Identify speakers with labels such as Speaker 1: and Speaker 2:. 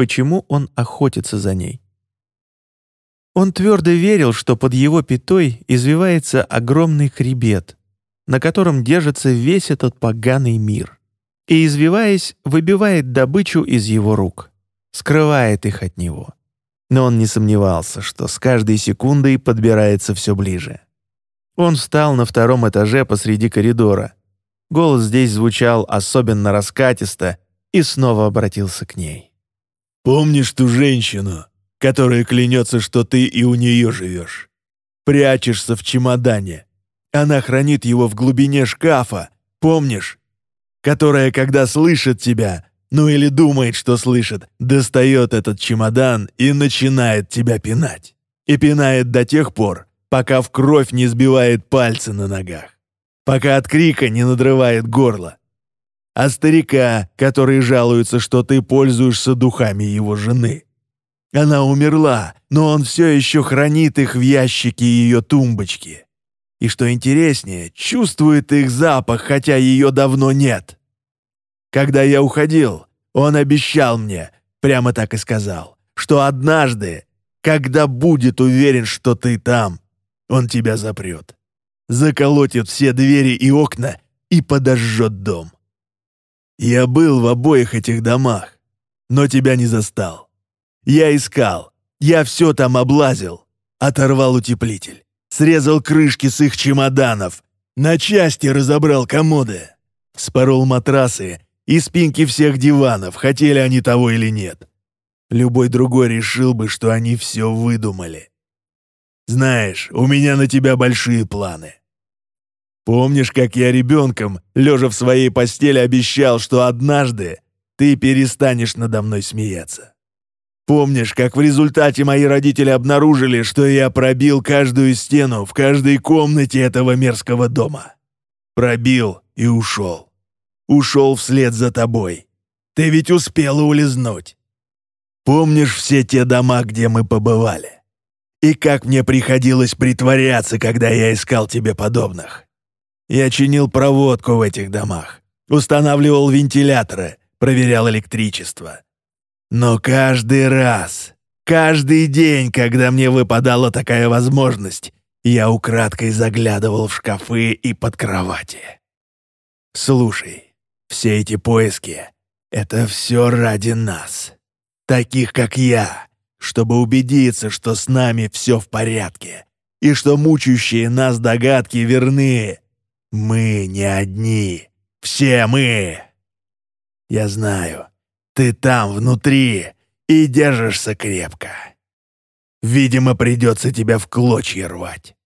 Speaker 1: почему он охотится за ней. Он твердо верил, что под его пятой извивается огромный хребет, на котором держится весь этот поганый мир, и, извиваясь, выбивает добычу из его рук, скрывает их от него. Но он не сомневался, что с каждой секундой подбирается все ближе. Он встал на втором этаже посреди коридора. Голос здесь звучал особенно раскатисто и снова обратился к ней.
Speaker 2: «Помнишь ту женщину, которая клянется, что ты и у нее живешь? Прячешься в чемодане. Она хранит его в глубине шкафа, помнишь? Которая, когда слышит тебя, ну или думает, что слышит, достает этот чемодан и начинает тебя пинать. И пинает до тех пор, пока в кровь не сбивает пальцы на ногах, пока от крика не надрывает горло. А старика, который жалуется, что ты пользуешься духами его жены. Она умерла, но он все еще хранит их в ящике ее тумбочки. И что интереснее, чувствует их запах, хотя ее давно нет. Когда я уходил, он обещал мне, прямо так и сказал, что однажды, когда будет уверен, что ты там, он тебя запрет, заколотит все двери и окна и подожжет дом. Я был в обоих этих домах, но тебя не застал. Я искал, я все там облазил, оторвал утеплитель, срезал крышки с их чемоданов, на части разобрал комоды, спорол матрасы и спинки всех диванов, хотели они того или нет. Любой другой решил бы, что они все выдумали. Знаешь, у меня на тебя большие планы. Помнишь, как я ребенком, лежа в своей постели, обещал, что однажды ты перестанешь надо мной смеяться? Помнишь, как в результате мои родители обнаружили, что я пробил каждую стену в каждой комнате этого мерзкого дома? Пробил и ушел. Ушел вслед за тобой. Ты ведь успела улизнуть. Помнишь все те дома, где мы побывали? И как мне приходилось притворяться, когда я искал тебе подобных? Я чинил проводку в этих домах, устанавливал вентиляторы, проверял электричество. Но каждый раз, каждый день, когда мне выпадала такая возможность, я украдкой заглядывал в шкафы и под кровати. Слушай, все эти поиски — это все ради нас, таких как я, чтобы убедиться, что с нами все в порядке и что мучающие нас догадки верны. Мы не одни, все мы. Я знаю, ты там, внутри, и держишься крепко. Видимо, придется тебя в клочья рвать.